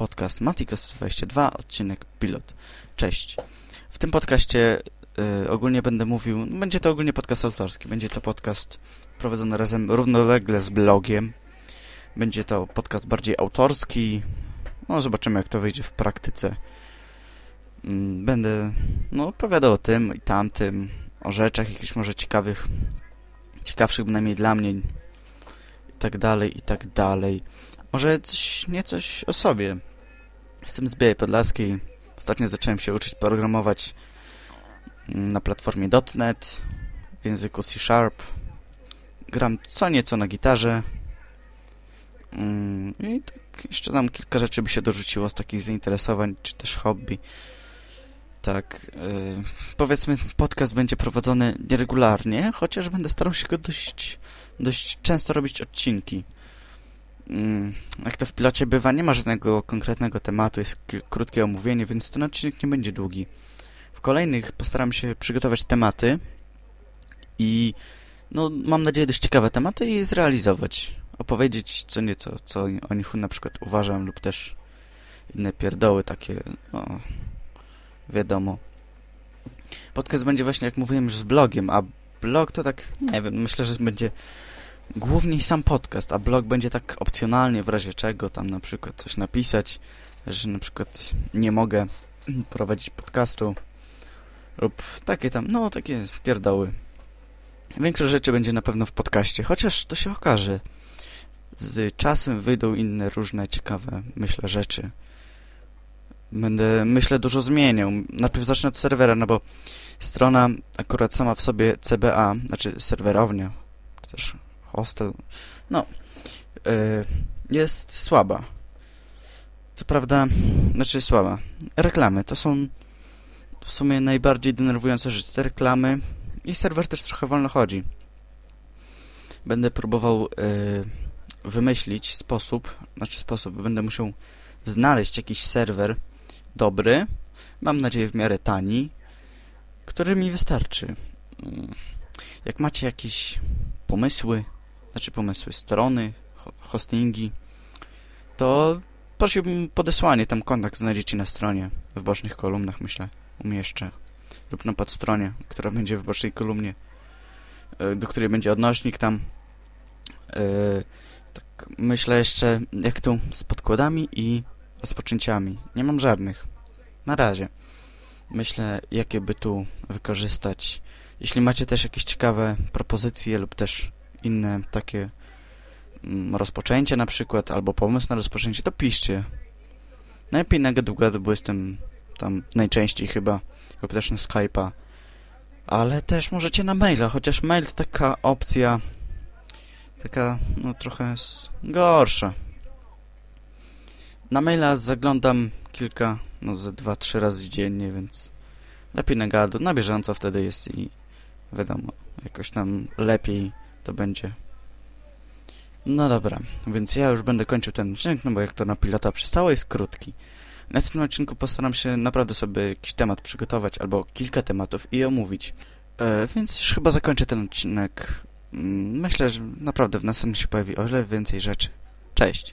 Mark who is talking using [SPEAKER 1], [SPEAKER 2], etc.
[SPEAKER 1] podcast Maticos 22, odcinek pilot. Cześć. W tym podcaście y, ogólnie będę mówił, no, będzie to ogólnie podcast autorski, będzie to podcast prowadzony razem równolegle z blogiem. Będzie to podcast bardziej autorski. No zobaczymy jak to wyjdzie w praktyce. Mm, będę no, opowiadał o tym i tamtym, o rzeczach jakichś może ciekawych, ciekawszych bynajmniej dla mnie i tak dalej, i tak dalej. Może coś, nie coś o sobie. Jestem z Białej Podlaskiej. Ostatnio zacząłem się uczyć programować mm, na platformie .NET w języku C Sharp. Gram co nieco na gitarze. Mm, I tak jeszcze tam kilka rzeczy by się dorzuciło z takich zainteresowań, czy też hobby. Tak, yy, powiedzmy, podcast będzie prowadzony nieregularnie, chociaż będę starał się go dość, dość często robić odcinki. Mm, jak to w pilocie bywa, nie ma żadnego konkretnego tematu, jest krótkie omówienie, więc ten odcinek nie będzie długi. W kolejnych postaram się przygotować tematy i no, mam nadzieję dość ciekawe tematy i zrealizować. Opowiedzieć co nieco, co o nich na przykład uważam lub też inne pierdoły takie, no, wiadomo. Podcast będzie właśnie, jak mówiłem, już z blogiem, a blog to tak, nie wiem, myślę, że będzie głównie sam podcast, a blog będzie tak opcjonalnie w razie czego tam na przykład coś napisać, że na przykład nie mogę prowadzić podcastu lub takie tam, no takie pierdoły. Większość rzeczy będzie na pewno w podcaście, chociaż to się okaże. Z czasem wyjdą inne różne ciekawe, myślę, rzeczy. Będę, myślę, dużo zmieniał. Najpierw zacznę od serwera, no bo strona akurat sama w sobie CBA, znaczy serwerownia, czy też hostel, no, yy, jest słaba. Co prawda, znaczy słaba. Reklamy to są w sumie najbardziej denerwujące rzeczy. Te reklamy i serwer też trochę wolno chodzi. Będę próbował yy, wymyślić sposób, znaczy sposób, będę musiał znaleźć jakiś serwer dobry, mam nadzieję w miarę tani, który mi wystarczy. Mm. Jak macie jakieś pomysły, znaczy pomysły, strony, hostingi, to prosiłbym podesłanie, tam kontakt znajdziecie na stronie, w bocznych kolumnach, myślę, umieszczę, lub na podstronie, która będzie w bocznej kolumnie, e, do której będzie odnośnik tam. Yy, tak myślę jeszcze, jak tu z podkładami i rozpoczęciami. Nie mam żadnych. Na razie. Myślę, jakie by tu wykorzystać. Jeśli macie też jakieś ciekawe propozycje lub też inne takie mm, rozpoczęcie na przykład, albo pomysł na rozpoczęcie, to piszcie. Najlepiej na gadu-gadu, bo jestem tam najczęściej chyba, lub też na Skype'a. Ale też możecie na maila, chociaż mail to taka opcja taka, no trochę gorsza. Na maila zaglądam kilka, no ze dwa, trzy razy dziennie, więc lepiej na gadu, na bieżąco wtedy jest i wiadomo, jakoś tam lepiej to będzie. No dobra, więc ja już będę kończył ten odcinek, no bo jak to na pilota przystało, jest krótki. W następnym odcinku postaram się naprawdę sobie jakiś temat przygotować, albo kilka tematów i omówić. E, więc już chyba zakończę ten odcinek. Mm, myślę, że naprawdę w następnym się pojawi o wiele więcej rzeczy. Cześć!